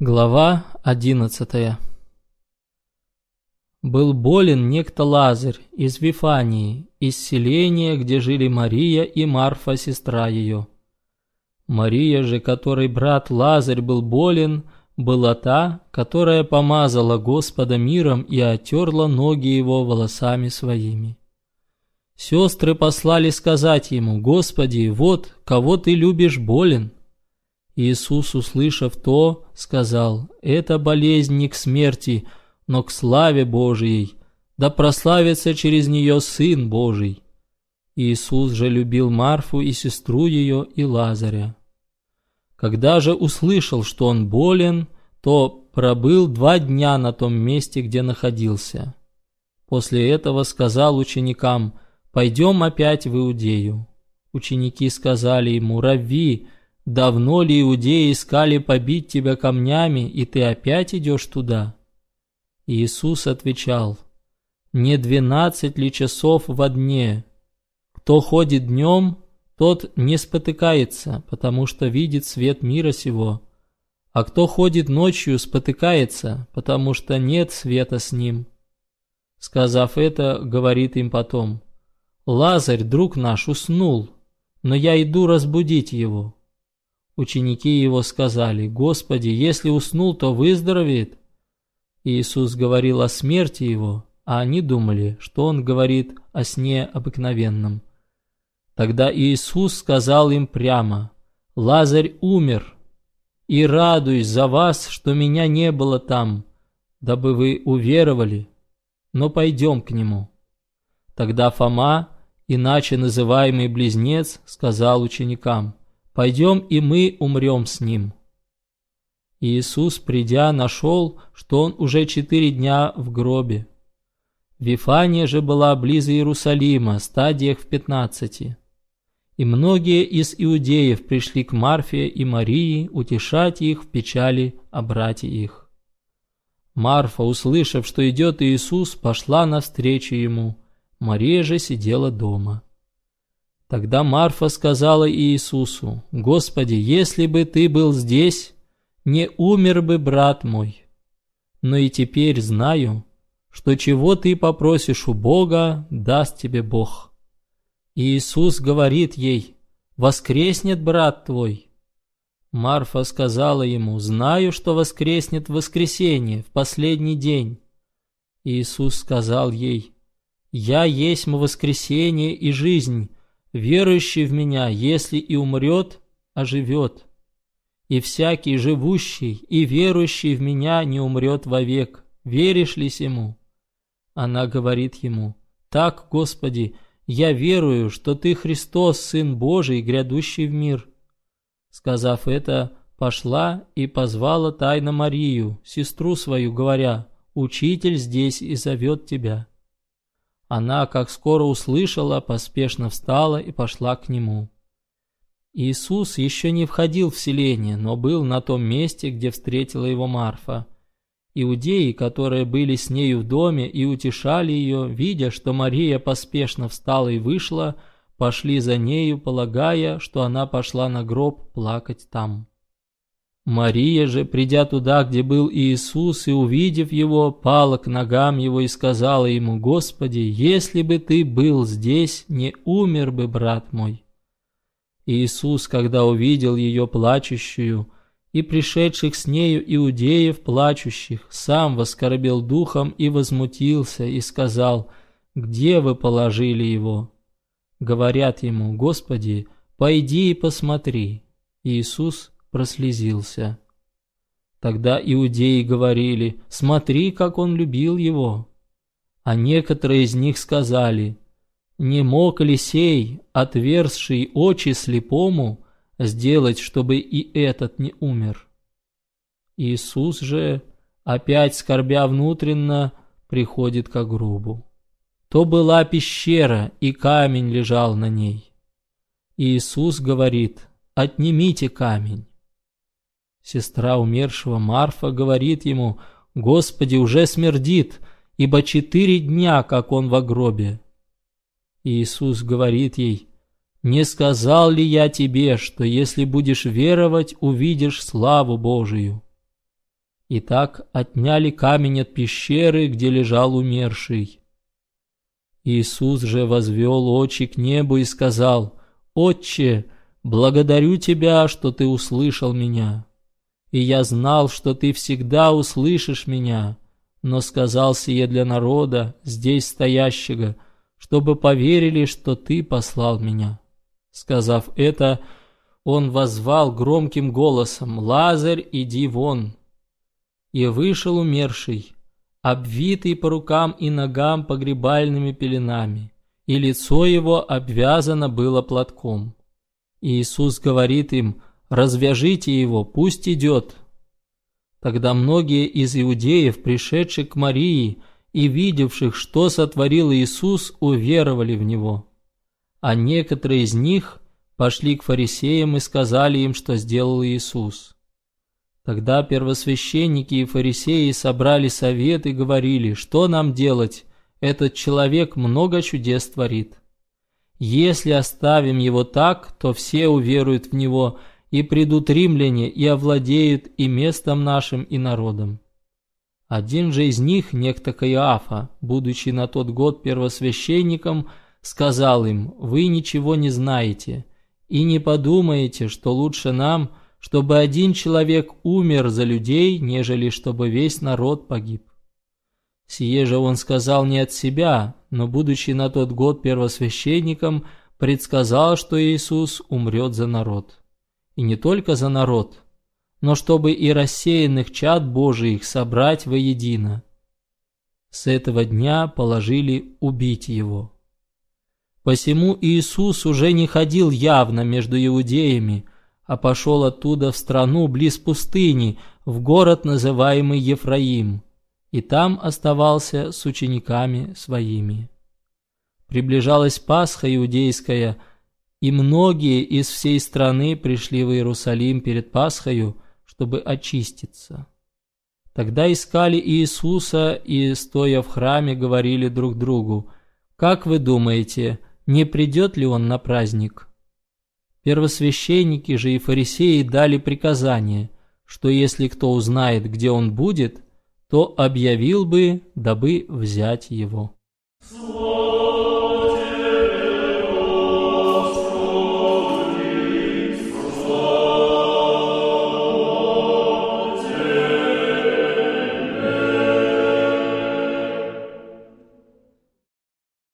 Глава одиннадцатая Был болен некто Лазарь из Вифании, из селения, где жили Мария и Марфа, сестра ее. Мария же, которой брат Лазарь был болен, была та, которая помазала Господа миром и отерла ноги его волосами своими. Сестры послали сказать ему, «Господи, вот, кого ты любишь, болен». Иисус, услышав то, сказал, «Это болезнь не к смерти, но к славе Божией, да прославится через нее Сын Божий». Иисус же любил Марфу и сестру ее и Лазаря. Когда же услышал, что он болен, то пробыл два дня на том месте, где находился. После этого сказал ученикам, «Пойдем опять в Иудею». Ученики сказали ему, «Равви, Давно ли иудеи искали побить тебя камнями, и ты опять идешь туда? Иисус отвечал, не двенадцать ли часов во дне? Кто ходит днем, тот не спотыкается, потому что видит свет мира сего. А кто ходит ночью, спотыкается, потому что нет света с ним. Сказав это, говорит им потом, «Лазарь, друг наш, уснул, но я иду разбудить его». Ученики его сказали, «Господи, если уснул, то выздоровеет». Иисус говорил о смерти его, а они думали, что он говорит о сне обыкновенном. Тогда Иисус сказал им прямо, «Лазарь умер, и радуюсь за вас, что меня не было там, дабы вы уверовали, но пойдем к нему». Тогда Фома, иначе называемый Близнец, сказал ученикам, пойдем и мы умрем с ним». Иисус, придя, нашел, что он уже четыре дня в гробе. Вифания же была близ Иерусалима, стадиях в пятнадцати. И многие из иудеев пришли к Марфе и Марии утешать их в печали о брате их. Марфа, услышав, что идет Иисус, пошла навстречу ему. Мария же сидела дома. Тогда Марфа сказала Иисусу, «Господи, если бы Ты был здесь, не умер бы брат мой. Но и теперь знаю, что чего Ты попросишь у Бога, даст Тебе Бог». Иисус говорит ей, «Воскреснет брат твой». Марфа сказала ему, «Знаю, что воскреснет в воскресенье, в последний день». Иисус сказал ей, «Я есть воскресение и жизнь, Верующий в меня, если и умрет, оживет. И всякий живущий и верующий в меня не умрет вовек. Веришь ли ему? Она говорит ему, так, Господи, я верую, что Ты Христос, Сын Божий, грядущий в мир. Сказав это, пошла и позвала тайно Марию, сестру свою, говоря, «Учитель здесь и зовет тебя». Она, как скоро услышала, поспешно встала и пошла к нему. Иисус еще не входил в селение, но был на том месте, где встретила его Марфа. Иудеи, которые были с нею в доме и утешали ее, видя, что Мария поспешно встала и вышла, пошли за нею, полагая, что она пошла на гроб плакать там. Мария же, придя туда, где был Иисус, и увидев его, пала к ногам его и сказала ему, «Господи, если бы ты был здесь, не умер бы брат мой». Иисус, когда увидел ее плачущую, и пришедших с нею иудеев плачущих, сам воскорбел духом и возмутился, и сказал, «Где вы положили его?» Говорят ему, «Господи, пойди и посмотри». Иисус прослезился. Тогда иудеи говорили, смотри, как он любил его. А некоторые из них сказали, не мог ли сей, отверзший очи слепому, сделать, чтобы и этот не умер? Иисус же, опять скорбя внутренно, приходит к гробу. То была пещера, и камень лежал на ней. Иисус говорит, отнимите камень. Сестра умершего Марфа говорит ему, «Господи, уже смердит, ибо четыре дня, как он в гробе». Иисус говорит ей, «Не сказал ли я тебе, что если будешь веровать, увидишь славу Божию?» И так отняли камень от пещеры, где лежал умерший. Иисус же возвел очи к небу и сказал, «Отче, благодарю Тебя, что Ты услышал меня. И я знал, что Ты всегда услышишь меня, но сказал сие для народа, здесь стоящего, чтобы поверили, что Ты послал меня». Сказав это, Он возвал громким голосом, «Лазарь, иди вон!» И вышел умерший, обвитый по рукам и ногам погребальными пеленами, и лицо его обвязано было платком. И Иисус говорит им, «Развяжите его, пусть идет». Тогда многие из иудеев, пришедших к Марии и видевших, что сотворил Иисус, уверовали в Него. А некоторые из них пошли к фарисеям и сказали им, что сделал Иисус. Тогда первосвященники и фарисеи собрали совет и говорили, что нам делать, этот человек много чудес творит. Если оставим его так, то все уверуют в него, и придут римляне и овладеют и местом нашим, и народом. Один же из них, некто Каиафа, будучи на тот год первосвященником, сказал им, «Вы ничего не знаете, и не подумаете, что лучше нам – чтобы один человек умер за людей, нежели чтобы весь народ погиб. Сие же он сказал не от себя, но, будучи на тот год первосвященником, предсказал, что Иисус умрет за народ. И не только за народ, но чтобы и рассеянных чад Божиих собрать воедино. С этого дня положили убить его. Посему Иисус уже не ходил явно между иудеями, а пошел оттуда в страну близ пустыни, в город, называемый Ефраим, и там оставался с учениками своими. Приближалась Пасха иудейская, и многие из всей страны пришли в Иерусалим перед Пасхою, чтобы очиститься. Тогда искали Иисуса и, стоя в храме, говорили друг другу, «Как вы думаете, не придет ли Он на праздник?» Первосвященники же и фарисеи дали приказание, что если кто узнает, где он будет, то объявил бы, дабы взять его. Слово